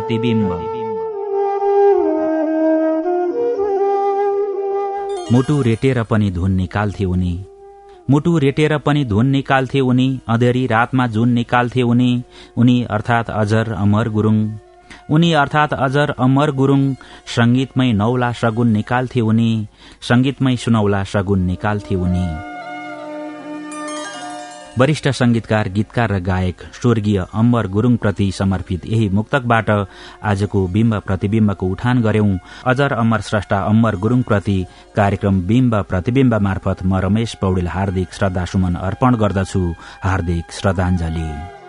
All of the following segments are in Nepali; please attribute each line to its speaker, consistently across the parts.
Speaker 1: बिम्ब प्रतिबिम्ब। मुटु रेटेर पनि धुन निकाल्थे उनी। मुटु रेटेर पनि धुन निकाल्थे उनी अँधेरी रातमा जुन निकाल्थे उनी उनी अर्थात अजर अमर गुरूङ। उनी अर्थात अजर अमर गुरूङ संगीतमै नौला सगुन निकाल्थे उनी संगीतमै सुनौला सगुन निकाल्थे उनी। वरिष्ठ संगीतकार गीतकार र गायक स्वर्गीय अम्बर गुरूङप्रति समर्पित यही मुक्तकबाट आजको बिम्ब प्रतिविम्बको उठान गर्यौं। अजर अमर श्रेष्ठ अम्बर गुरूङप्रति कार्यक्रम बिम्ब प्रतिविम्ब मार्फत म रमेश पौडेल हार्दिक श्रद्धासुमन अर्पण गर्दछु। हार्दिक श्रद्धाञ्जली।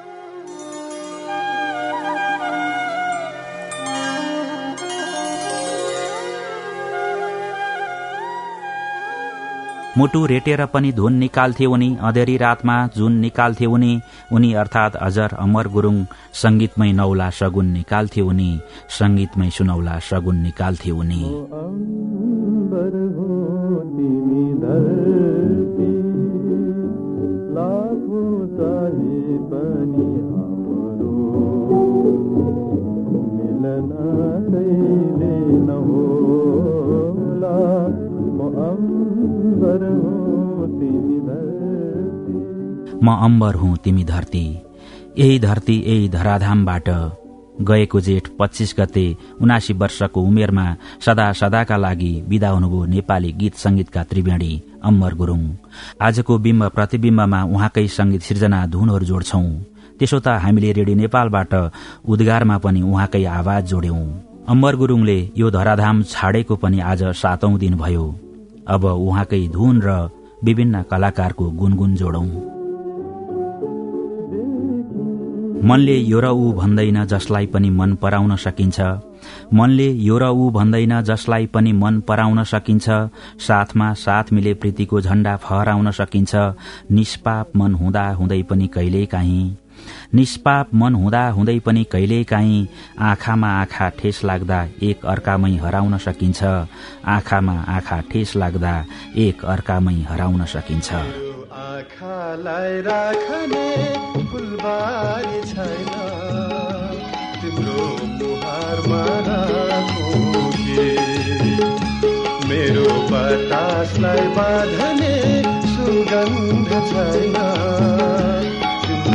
Speaker 1: मुटु रेटेर पनि धुन निकाल्थे उनी अँधेरी रातमा जुन निकाल्थे उनी उनी अर्थात अजर अमर गुरूङ संगीतमै नौला सगुन निकाल्थे उनी संगीतमै सुनौला सगुन निकाल्थे उनी। म अम्बर हुँ तिमी धरती। यही धरती यही धराधामबाट गएको जेठ पच्चीस गते उनासी वर्षको उमेरमा सदा सदाका लागि विदा हुनुभयो नेपाली गीत संगीतका त्रिवेणी अम्बर गुरूङ। आजको बिम्ब प्रतिविम्बमा उहाँकै संगीत सिर्जना धुनहरू जोड्छौ। त्यसो त हामीले रेडियो नेपालबाट उद्गारमा पनि उहाँकै आवाज जोड्यौं। अम्बर गुरूङले यो धराधाम छाडेको पनि आज सातौं दिन भयो। अब उहाँकै धुन र विभिन्न कलाकारको गुनगुन जोडौं। मनले यो र ऊ भन्दैन जसलाई पनि मन पराउन सकिन्छ। मनले यो र ऊ भन्दैन जसलाई पनि मन पराउन सकिन्छ। साथमा साथ मिले प्रीतिको झण्डा फहराउन सकिन्छ। निष्पाप मन हुँदा हुँदै पनि कहिल्यै काहीँ निष्पाप मन हुँदा हुँदै पनि कहिल्यै काहीँ आँखामा आँखा ठेस लाग्दा एक अर्कामै हराउन सकिन्छ। आँखामा आँखा ठेस लाग्दा एक अर्कामै हराउन सकिन्छ।
Speaker 2: मेरो बतासलाई बाँध्ने सुगन्ध छैन।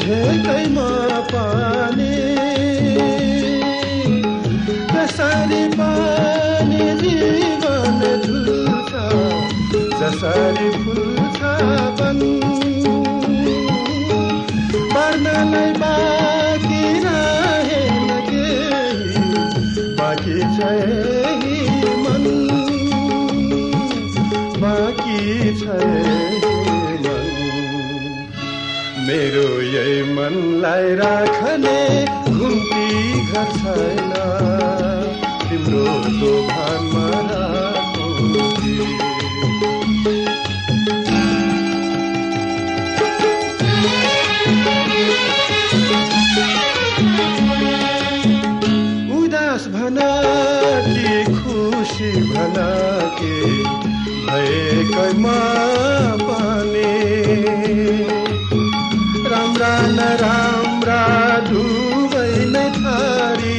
Speaker 2: रुझेकैमा पाने जसरी पानी जीवन झुल्छ जसरी फुल्छ बन पर्नलाई बाँकी रहेन केही बाँकी छै मन। बाँकी छै मन। मेरो यही मनलाई राख्ने घुम्ती घर छैन तिम्रो दोभानमा राखौँ उदास भना कि खुसी भना राम्रा दुवै नै थारी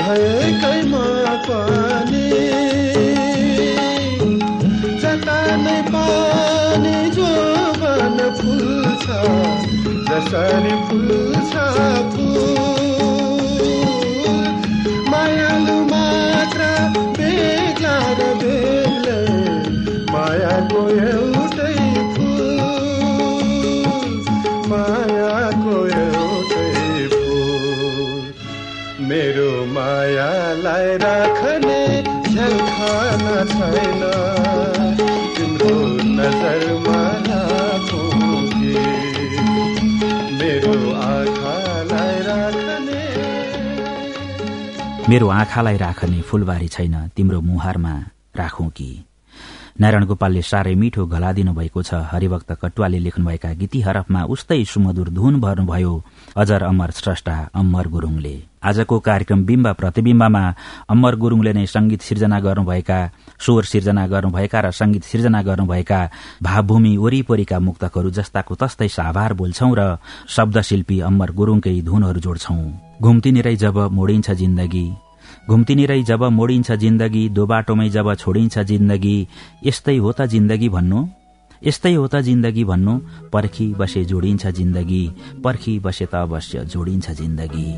Speaker 2: भएकैमा पाने जता नै पानी जोबन फुल्छ जसरी फुल्छ फुल। मायालाई राख्ने झल्खाना छैन। तिम्रो नजरमा मेरो आँखालाई राख्ने
Speaker 3: फूलबारी छैन तिम्रो मुहारमा राखौं कि? नारायण गोपालले साह्रै मिठो गला दिनुभएको छ। हरिभक्त कटुवाले लेख्नुभएका गीती हरफमा उस्तै सुमधुर धुन भर्नुभयो। अजर अमर स्रष्टा अमर गुरूङले। आजको कार्यक्रम बिम्ब प्रतिविम्बमा अमर गुरूङले नै संगीत सिर्जना गर्नुभएका स्वर सिर्जना गर्नुभएका र संगीत सिर्जना गर्नुभएका भावभूमि वरिपरिका मुक्तकहरू जस्ताको तस्तै साभार बोल्छौं र शब्दशिल्पी अमर गुरूङकै धुनहरू जोड्छौं। घुम्तिनिरै जब मोडिन्छ जिन्दगी। घुम्तिनिरै जब मोडिन्छ जिन्दगी दो बाटोमै जब छोडिन्छ जिन्दगी। यस्तै हो त जिन्दगी भन्नु? यस्तै हो त जिन्दगी भन्नु? पर्खी बसे जोडिन्छ जिन्दगी पर्खी बसे त अवश्य जोडिन्छ जिन्दगी।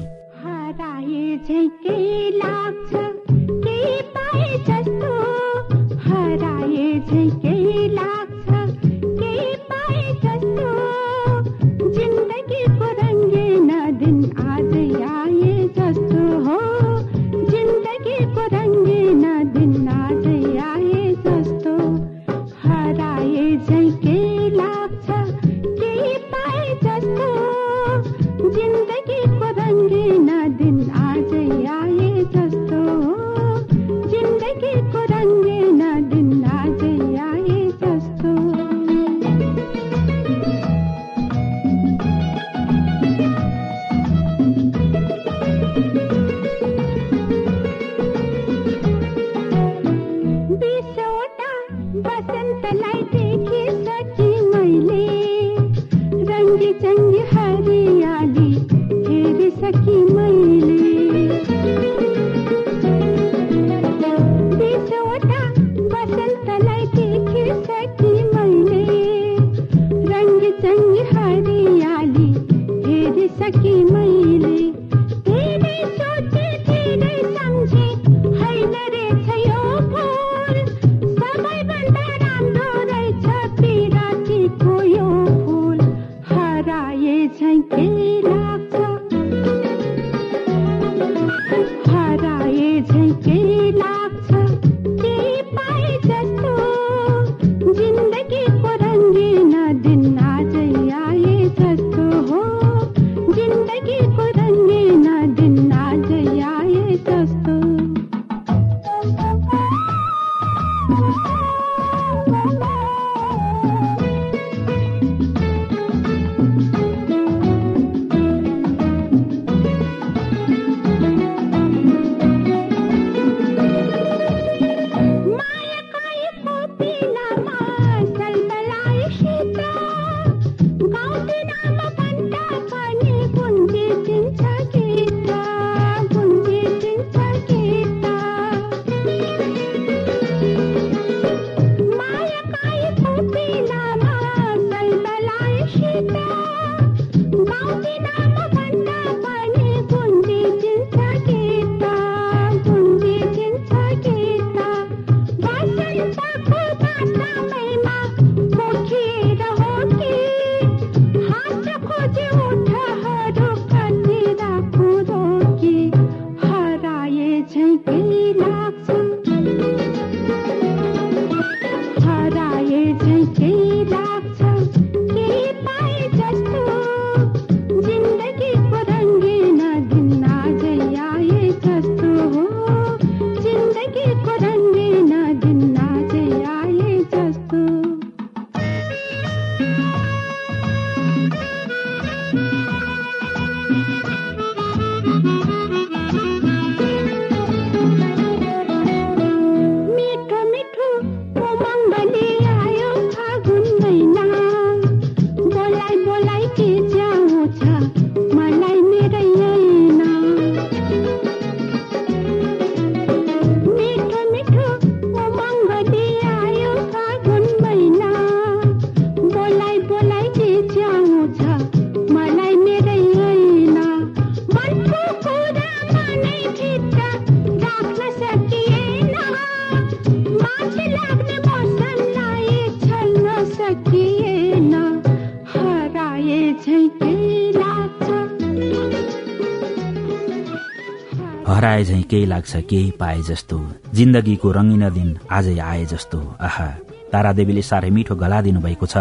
Speaker 3: केही लाग्छ केही पाए जस्तो। जिन्दगीको रङ्गिन दिन आजै आए जस्तो। आहा तारादेवीले साह्रै मिठो गला दिनुभएको छ।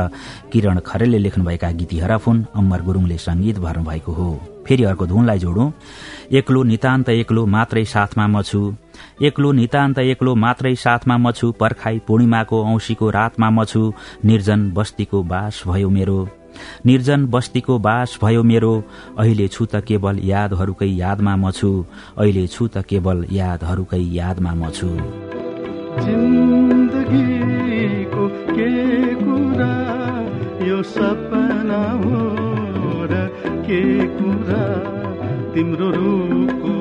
Speaker 3: किरण खरेलले लेख्नुभएका गीती हराफुन अम्मर गुरूङले संगीत भर्नुभएको हो।
Speaker 1: फेरि अर्को धुनलाई जोडौं। एक्लो नितान्त एक्लो मात्रै साथमा म छु। एक्लो नितान्त एक्लो मात्रै साथमा म छु। पर्खाई पूर्णिमाको औंसीको रातमा म छु। निर्जन बस्तीको बास भयो मेरो। निर्जन बस्तीको बास भयो मेरो। अहिले छु त केवल यादहरूकै यादमा म छु। अहिले छु त केवल यादहरूकै यादमा म छु।
Speaker 4: सपना हो र के कुरा? तिम्रो रूपको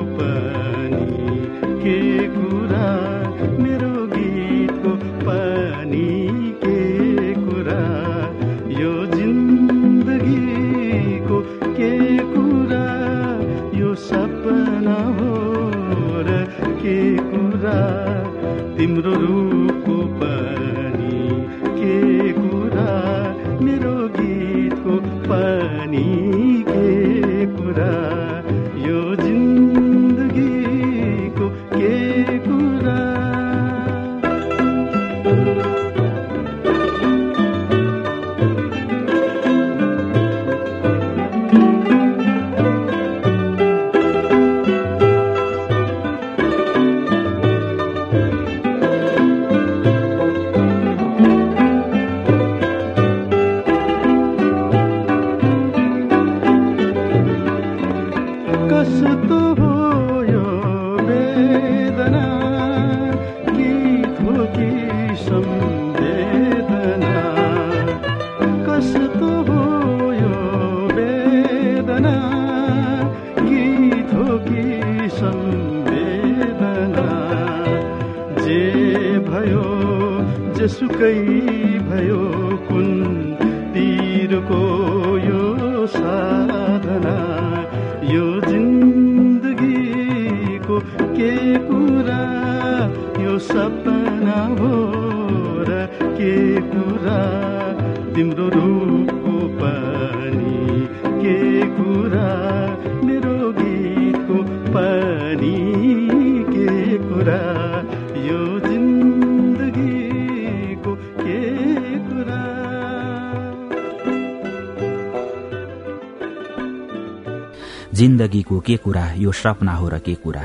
Speaker 4: के कुरा यो सपना हो र के कुरा?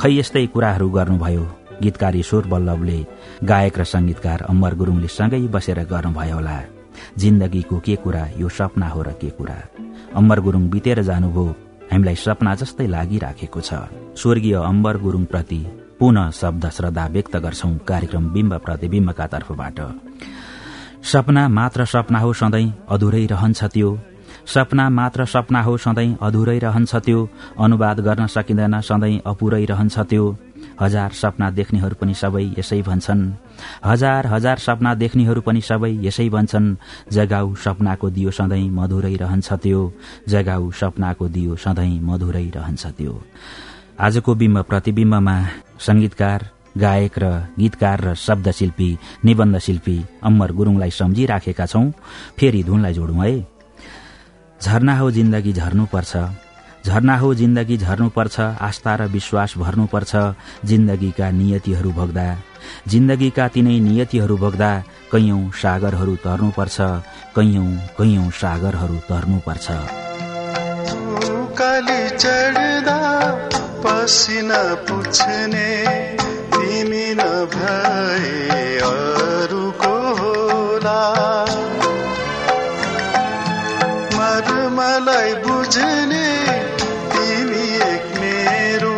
Speaker 1: खै यस्तै कुराहरू गर्नुभयो? गीतकार ईश्वर बल्लभले गायक र संगीतकार अम्बर गुरूङले सँगै बसेर गर्नुभयो होला। जिन्दगीको के कुरा यो सपना हो र के कुरा? अम्बर गुरूङ बितेर जानुभयो। हामीलाई सपना जस्तै लागिराखेको छ। स्वर्गीय अम्बर गुरूङप्रति पुनः शब्द श्रद्धा व्यक्त गर्छौं कार्यक्रम बिम्ब प्रतिविम्बका तर्फबाट। सपना मात्र सपना हो सधैँ अधुरै रहन्छ त्यो। सपना मात्र सपना हो सधैँ अधुरै रहन्छ त्यो अनुवाद गर्न सकिँदैन सधैँ अपुरै रहन्छ त्यो हजार सपना देख्नेहरू पनि सबै यसै भन्छन्। हजार हजार सपना देख्नेहरू पनि सबै यसै भन्छन्। जगाउ सपनाको दियो सधैँ मधुरै रहन्छ त्यो जगाउ सपनाको दियो सधैँ मधुरै रहन्छ त्यो आजको बिम्ब प्रतिविम्बमा संगीतकार गायक र गीतकार र शब्दशिल्पी निबन्ध शिल्पी अम्मर गुरूङलाई सम्झिराखेका छौं। फेरि धुनलाई जोडौं है। झरना हो जिन्दगी झर्नुपर्छ। झरना हो जिन्दगी झर्नुपर्छ आस्था र विश्वास भर्नुपर्छ जिन्दगीका नियतिहरू भोग्दा। जिन्दगीका तिनै नियतिहरू भोग्दा कैयौं सागरहरू तर्नुपर्छ कैयौं कैयौं सागरहरू तर्नुपर्छ। पसिना पुछ्ने तिमी नभए अरूको होला। मलाई बुझ्ने तिमी एक मेरो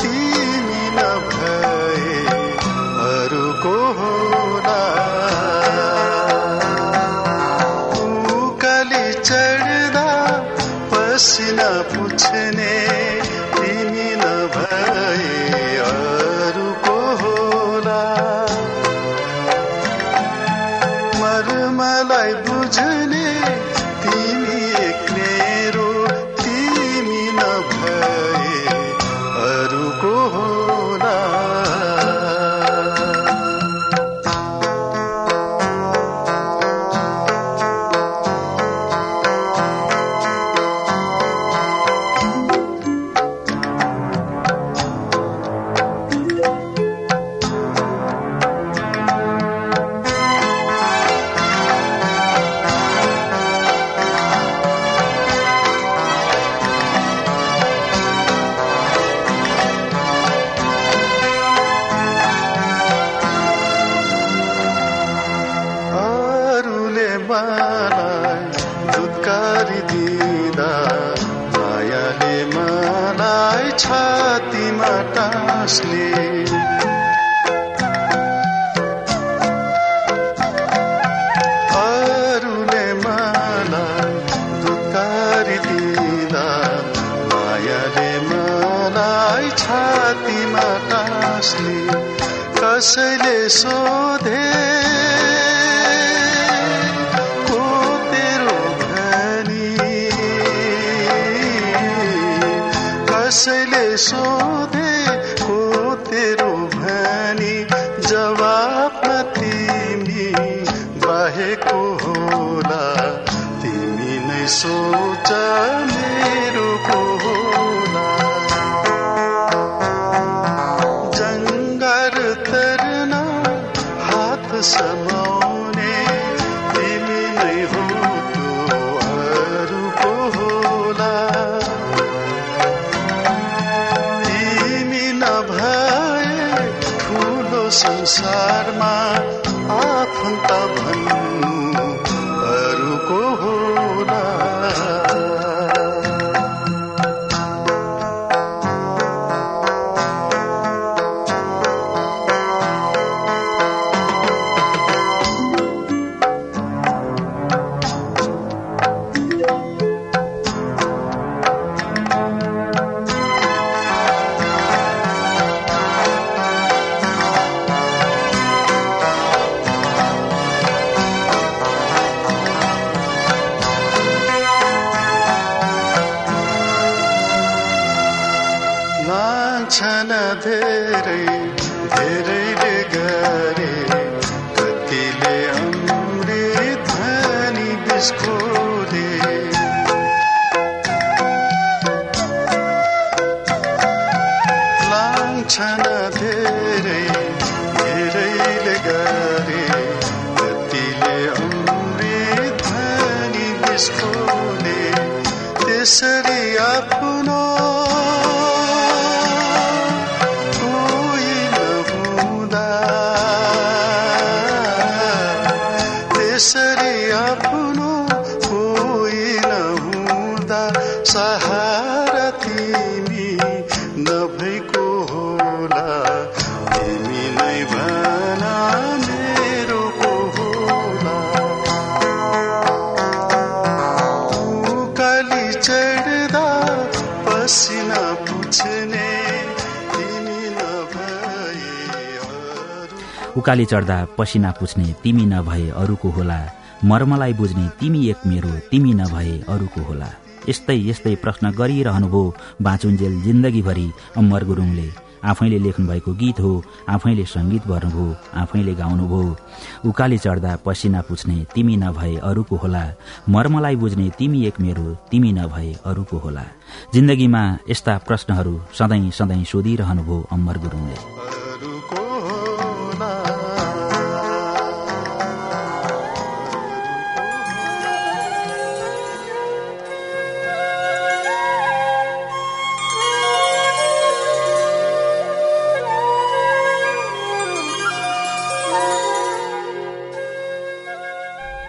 Speaker 1: तिमी नभए अरूको होला। उकाली चढ्दा पसिना पुछ्ने मलाई दुधकारी दिँदा मायाले
Speaker 2: मलाई छातीमा टास्ने। अरूले मलाई छातीमा कसैले सोधे संसारमा आफन्त भन्नु उकाली चढ्दा पसिना पुछ्ने तिमी नभए
Speaker 1: अरूको होला। मर्मलाई बुझ्ने तिमी एक मेरो तिमी नभए अरूको होला। यस्तै यस्तै प्रश्न गरिरहनुभयो बाँचुन्जेल जिन्दगीभरि अमर गुरुङले आफैले लेख्नु भएको गीत हो आफैले संगीत भर्नुभयो आफैले गाउनुभयो। उकाली चढ्दा पसिना पुछ्ने तिमी नभए अरूको होला। मर्मलाई बुझ्ने तिमी एक मेरो तिमी नभए अरूको होला। जिन्दगीमा यस्ता प्रश्नहरू सधैँ सधैँ सोधिरहनुभयो अमर गुरुङले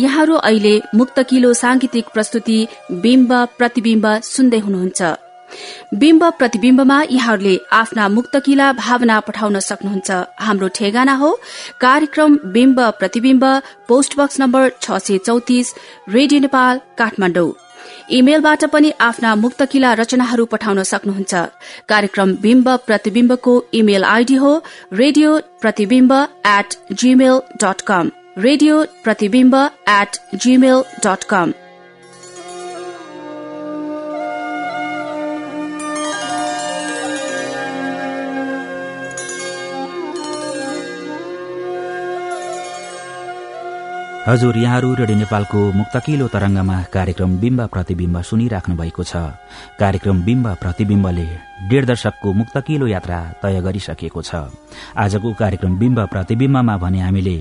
Speaker 5: यहाँहरू अहिले मुक्त किलो सांगीतिक प्रस्तुति बिम्ब प्रतिबिम्ब सुन्दै हुनुहुन्छ। बिम्ब प्रतिबिम्बमा यहाँहरूले आफ्ना मुक्तकिला भावना पठाउन सक्नुहुन्छ। हाम्रो ठेगाना हो कार्यक्रम बिम्ब प्रतिबिम्ब पोस्ट बक्स नम्बर छ सय चौतिस रेडियो नेपाल काठमाडौँ। इमेलबाट पनि आफ्ना मुक्तकिला रचनाहरू पठाउन सक्नुहुन्छ। कार्यक्रम बिम्ब प्रतिबिम्बको इमेल आईडी हो रेडियो प्रतिबिम्ब at Gmail dot com radio प्रतिबिम्ब एट जीमेल डट कम
Speaker 1: हजुर यहाँहरू रेडियो नेपालको मुक्तकिलो तरंगमा कार्यक्रम बिम्ब प्रतिविम्ब सुनिराख्नु भएको छ। कार्यक्रम बिम्ब प्रतिविम्बले डेढ दशकको मुक्तकिलो यात्रा तय गरिसकेको छ। आजको कार्यक्रम बिम्ब प्रतिविम्बमा भने हामीले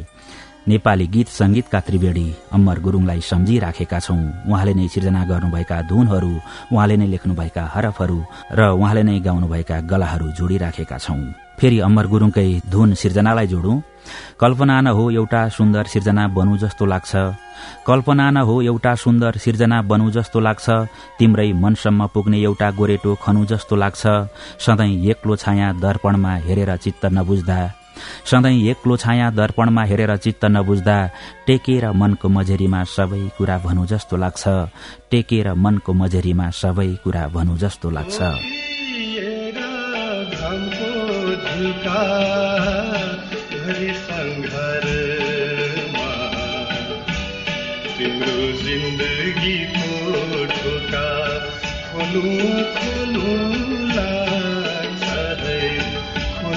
Speaker 1: नेपाली गीत संगीतका त्रिवेणी अम्मर गुरूङलाई सम्झिराखेका छौं। उहाँले नै सिर्जना गर्नुभएका धुनहरू उहाँले नै लेख्नुभएका हरफहरू र उहाँले नै गाउनुभएका गलाहरू जोडिराखेका छौं। फेरि अम्मर गुरूङकै धुन सिर्जनालाई जोडौं। कल्पना न हो एउटा सुन्दर सिर्जना बनु जस्तो लाग्छ। कल्पना न हो एउटा सुन्दर सिर्जना बनु जस्तो लाग्छ। तिम्रै मनसम्म पुग्ने एउटा गोरेटो खनु जस्तो लाग्छ। सधैँ एक्लो छाया दर्पणमा हेरेर चित्त नबुझ्दा सधैँ एक्लो छाया दर्पणमा हेरेर चित्त नबुझ्दा टेकेर मनको मझेरीमा सबै कुरा भनु जस्तो लाग्छ। टेकेर मनको मझेरीमा सबै कुरा भनु जस्तो लाग्छ।
Speaker 2: जिन्दगीको ढोका खोलु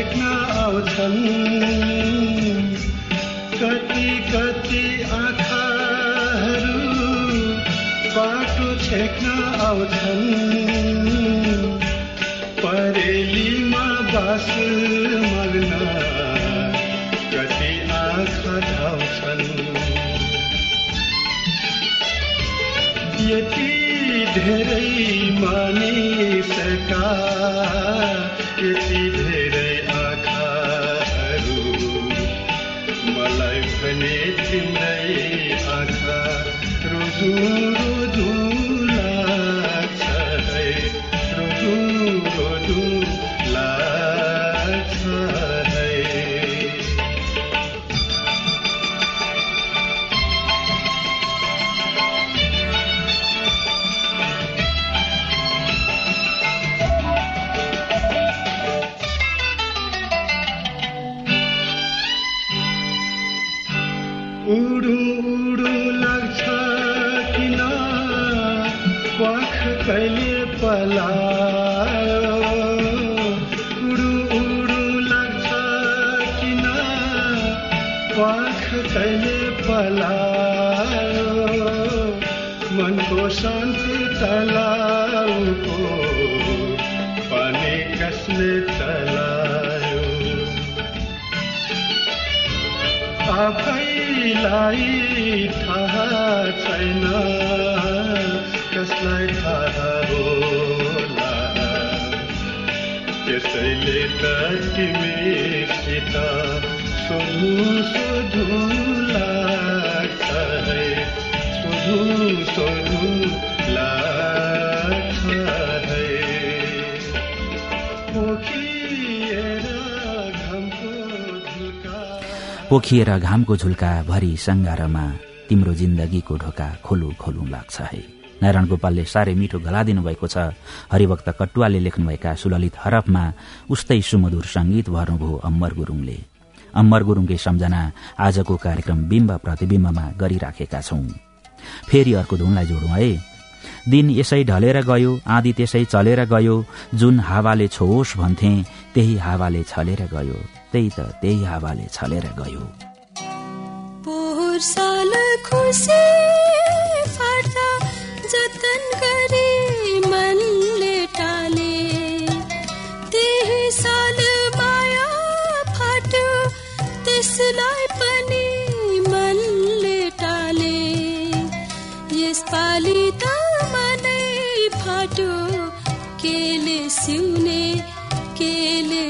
Speaker 2: छेक्न आउँछन् कति कति आँखाहरू बाटो छेक्न आउँछन् परेलीमा बास मग्न कति आँखा धाउँछन्। यति धेरै मानिसका यति धेरै पाख पलायो मनको शान्ति तलाउको पानी कसले चलायो। आफैलाई थाहा छैन कसलाई थाहा होला। त्यसैले त तिमीसित पोखिएर घामको झुल्का
Speaker 1: भरि सङ्गारमा तिम्रो जिन्दगीको ढोका खोलु खोलु लाग्छ है। नारायण गोपालले साह्रै मिठो गला दिनुभएको छ। हरिभक्त कटुवाले लेख्नुभएका सुललित हरफमा उस्तै सुमधुर संगीत भर्नुभयो अम्बर गुरूङले। अम्बर गुरूङकै सम्झना आजको कार्यक्रम बिम्ब प्रतिविम्बमा गरिराखेका छौं। फेरि अर्को धुनलाई जोडौं है। दिन यसै ढलेर गयो आँधी त्यसै चलेर गयो जुन हावाले छोओस् भन्थे त्यही हावाले छलेर गयो त्यही त त्यही हावाले छलेर गयो।
Speaker 3: सिउने केले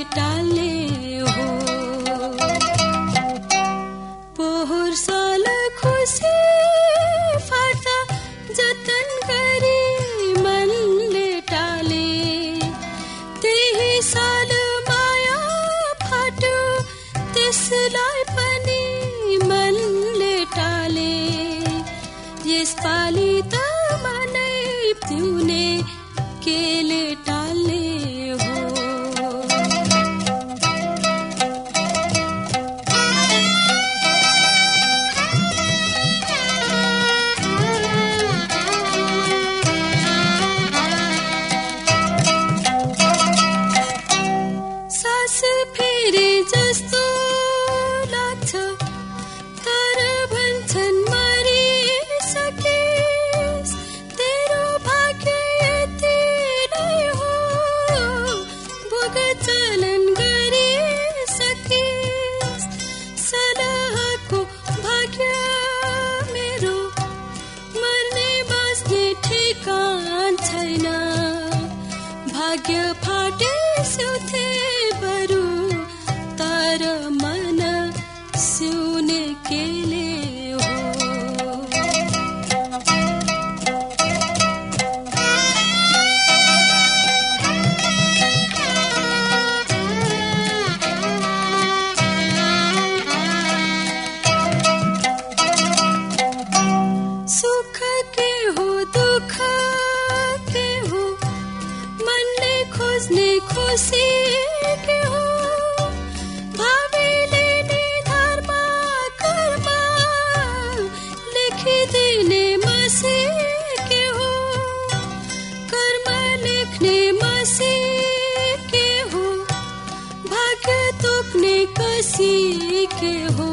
Speaker 3: कसी के हो।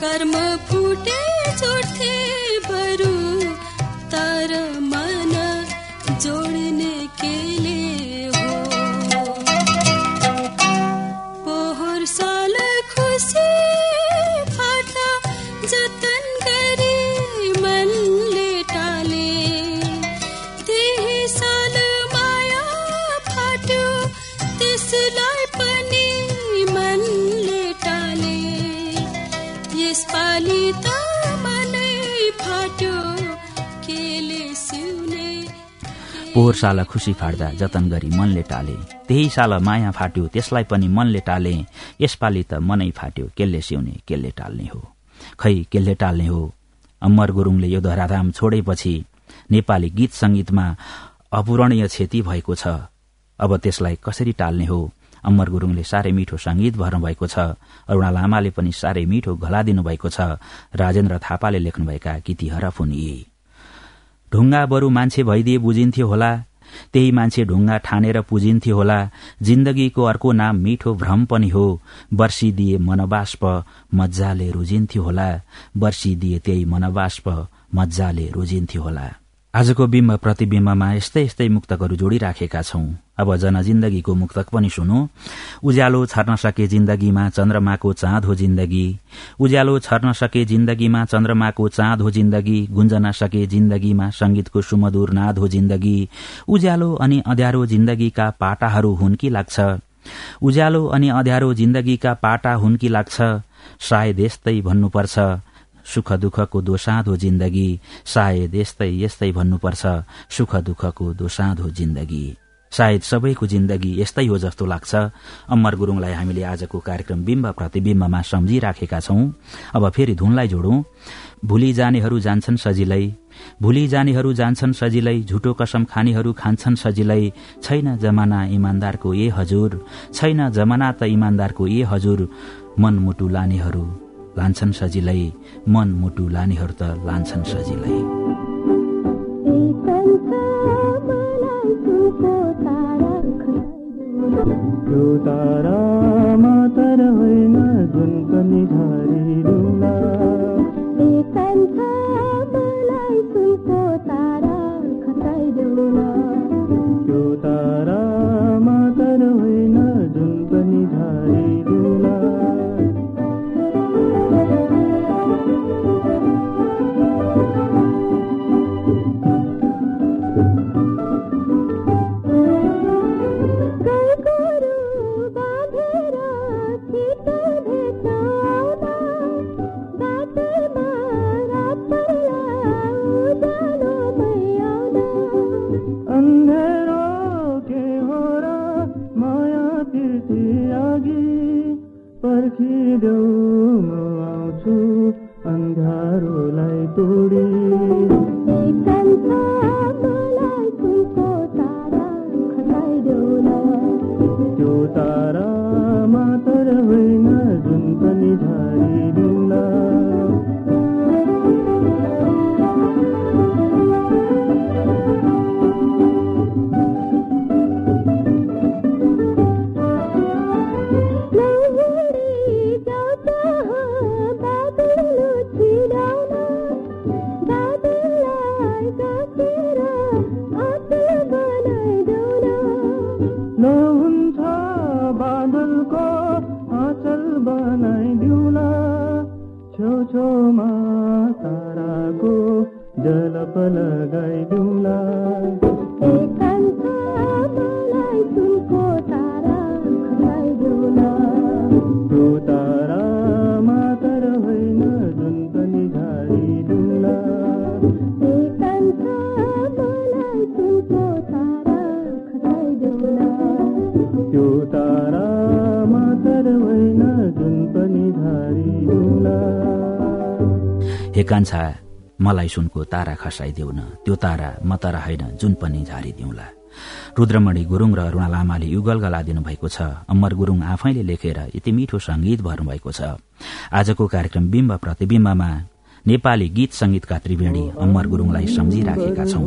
Speaker 3: कर्म फूटे चोटे भरू। तर मन जोड्ने पोहोर साल खुसी फाट्दा जतन गरी मनले टाले। त्यही साल माया फाट्यो त्यसलाई पनि मनले टाले। यसपालि त मनै फाट्यो
Speaker 1: केल्ले सिउने केल्ले टाल्ने हो। खै केल्ले टाल्ने हो? अमर गुरूङले यो धराधाम छोडेपछि नेपाली गीत संगीतमा अपूरणीय क्षति भएको छ। अब त्यसलाई कसरी टाल्ने हो? अमर गुरूङले साह्रै मिठो संगीत भर्नुभएको छ। अरूणा लामाले पनि साह्रै मिठो गला दिनुभएको छ। राजेन्द्र थापाले लेख्नुभएका गीती यी ढुङ्गा बरु मान्छे भइदिए बुझिन्थ्यो होला। त्यही मान्छे ढुङ्गा ठानेर पुजिन्थ्यो होला। जिन्दगीको अर्को नाम मिठो भ्रम पनि हो। वर्षिदिए मनबाष्प मजाले रुजिन्थ्यो होला। वर्षिदिए त्यही मनबाष्प मजाले रुजिन्थ्यो होला। आजको बिम्ब प्रतिबिम्बमा यस्तै यस्तै मुक्तकहरू जोडिराखेका छौं। अब जनजिन्दगीको मुक्तक पनि सुनौ। उज्यालो छर्न सके जिन्दगीमा चन्द्रमाको चाँद हो जिन्दगी। उज्यालो छर्न सके जिन्दगीमा चन्द्रमाको चाँद हो जिन्दगी। गुन्जन सके जिन्दगीमा संगीतको सुमधुर नाद हो जिन्दगी। उज्यालो अनि अँध्यारो जिन्दगीका पाटाहरू हुन् कि लाग्छ? उज्यालो अनि अँध्यारो जिन्दगीका पाटा हुन् कि लाग्छ? सायद यस्तै भन्नुपर्छ। सुख दुःखको दोसाँध जिन्दगी। सायद यस्तै यस्तै भन्नुपर्छ। सुख दुःखको दोसाँध जिन्दगी। सायद सबैको जिन्दगी यस्तै हो जस्तो लाग्छ। अमर गुरूङलाई हामीले आजको कार्यक्रम बिम्ब प्रतिबिम्बमा सम्झिराखेका छौं। अब फेरि धुनलाई जोडौं। भुली जानेहरू जान्छन् सजिलै। भुली जानेहरू जान्छन् सजिलै। झुटो कसम खानेहरू खान्छन् सजिलै। छैन जमाना इमान्दारको ए हजुर। छैन जमाना त इमान्दारको ए हजुर। मनमुटु लानेहरू लान्छन् सजिलै। मनमुटु लानेहरू त लान्छन् सजिलै।
Speaker 2: त्यो तारा मातर होइन जुन पनि झरिलुला देउलाई तोडी।
Speaker 1: हे कान्छा मलाई सुनको तारा खसाइदेऊ न त्यो तारा म तर होइन जुन पनि झारिदिउँला। रुद्रमणि गुरूङ र अरूणा लामाले युगल गला दिनुभएको छ। अमर गुरूङ आफैले लेखेर यति मिठो संगीत भर्नुभएको छ। आजको कार्यक्रम बिम्ब प्रतिबिम्बमा नेपाली गीत संगीतका त्रिवेणी अमर गुरूङलाई सम्झिराखेका छौं।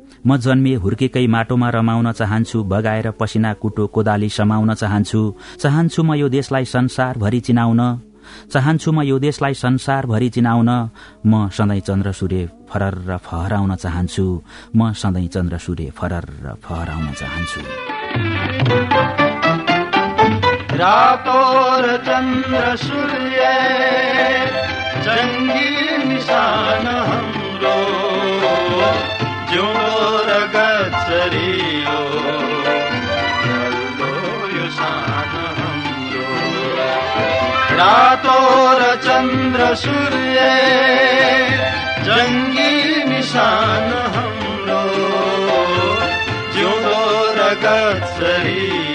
Speaker 2: म
Speaker 1: जन्मे हुर्केकै माटोमा रमाउन चाहन्छु बगाएर पसिना कुटो कोदाली समाउन चाहन्छु। चाहन्छु म यो देशलाई संसारभरि चिनाउन। चाहन्छु म यो देशलाई संसारभरि चिनाउन। म सधैँ चन्द्र सूर्य फरर र फहराउन चाहन्छु। म सधैँ चन्द्र सूर्य फरर र फहराउन चाहन्छु।
Speaker 6: चन्द्र सूर्य जङ्गी निशान हाम्रो। रातो र चन्द्र सूर्य जङ्गी निशान हाम्रो। जिउँदो र गच्छरियो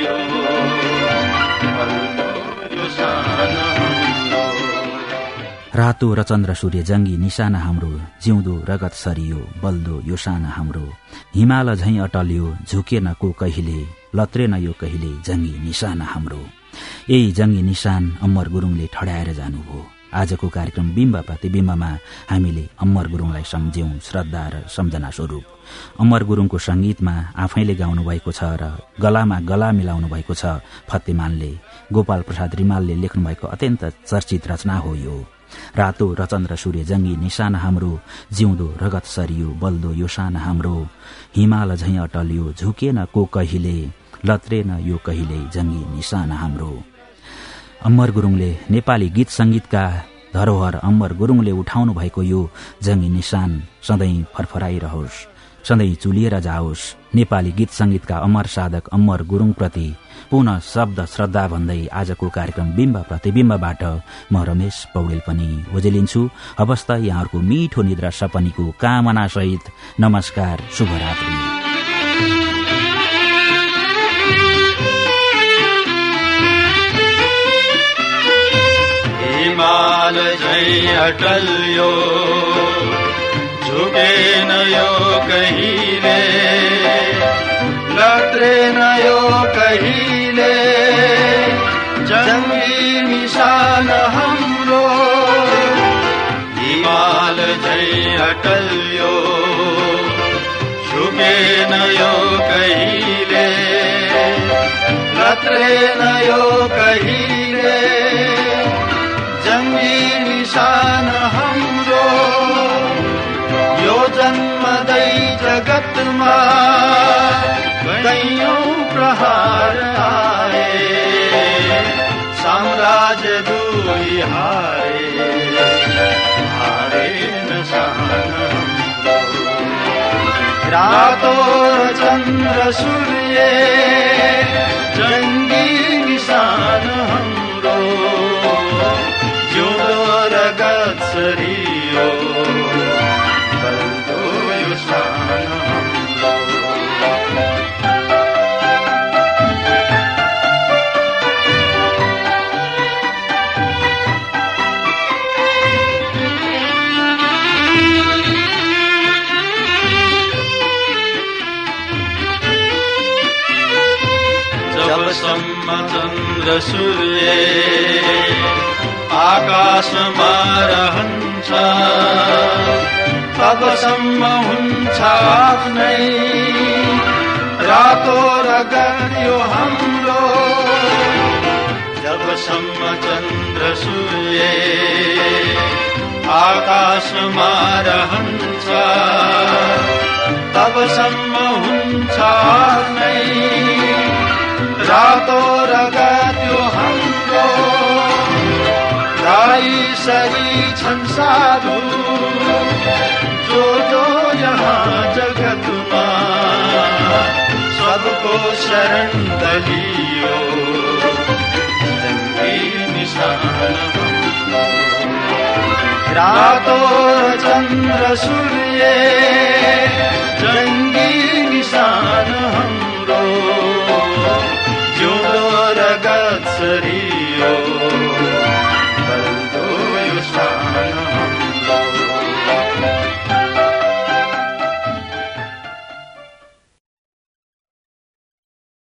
Speaker 1: रातो र चन्द्र सूर्य जङ्गी निशाना हाम्रो जिउँदो रगत सरियो बल्दो यो साना हाम्रो। हिमाल झैं अटल्यो झुकेन को कहिले लत्रेन यो कहिले जङ्गी निशाना हाम्रो। यही जङ्गी निशान अम्मर गुरूङले ठड्याएर जानुभयो। आजको कार्यक्रम बिम्ब प्रतिबिम्बमा हामीले अम्मर गुरूङलाई सम्झ्यौं श्रद्धा र सम्झना स्वरूप। अमर गुरूङको संगीतमा आफैले गाउनु भएको छ र गलामा गला मिलाउनु भएको छ फतेमानले गोपाल प्रसाद रिमालले लेख्नु भएको अत्यन्त चर्चित रचना हो यो। रातो रचन्द्र सूर्य जङ्गी निशान हाम्रो जिउँदो रगत सरियो बल्दो यो सान हाम्रो। हिमाल झैं अटलियो झुकेन को कहिले लत्रेन यो कहिले जङ्गी निशान हाम्रो। अम्बर गुरूङले नेपाली गीत संगीतका धरोहर अम्बर गुरूङले उठाउनु भएको यो जङ्गी निशान सधैँ फरफराइरहोस्। सधैँ चुलिएर जाओस्। नेपाली गीत संगीतका अमर साधक अम्बर गुरूङप्रति पुनः शब्द श्रद्धा भन्दै आजको कार्यक्रम बिम्ब प्रतिबिम्बबाट म रमेश पौडेल पनि ओजेलिन्छु। अवस्था यहाँहरूको मिठो निद्रा सपनीको कामना सहित नमस्कार शुभरात्री
Speaker 6: यो झुकेन यो कहिले। लत्रेन यो कहिले। जङ्गी निशान हाम्रो। हिमाल झै अटल यो झुकेन यो कहिले। लत्रेन यो कहिले। जङ्गी निशान हाम्रो जन्मदै जगतमा कैयौँ प्रहार आए साम्राज्य दुई हारे हारे नसान हाम्रो रातो चन्द्र सूर्य जङ्गी निशान हाम्रो जिउँदो रगत चन्द्र सूर्य आकाशमा रहन्छ तबसम्म हुन्छ आफ्नै। रातो रगत यो हाम्रो। जबसम्म चन्द्र सूर्य आकाशमा रहन्छ तबसम्म हुन्छ आफ्नै। रातो रगत यो हाम्रो राई सरी छन् साधु। जो जो यहाँ जगतमा सबको शरण दलियो जङ्गी निशान रातो चन्द्र सूर्य जङ्गी निशान हाम्रो शरीरो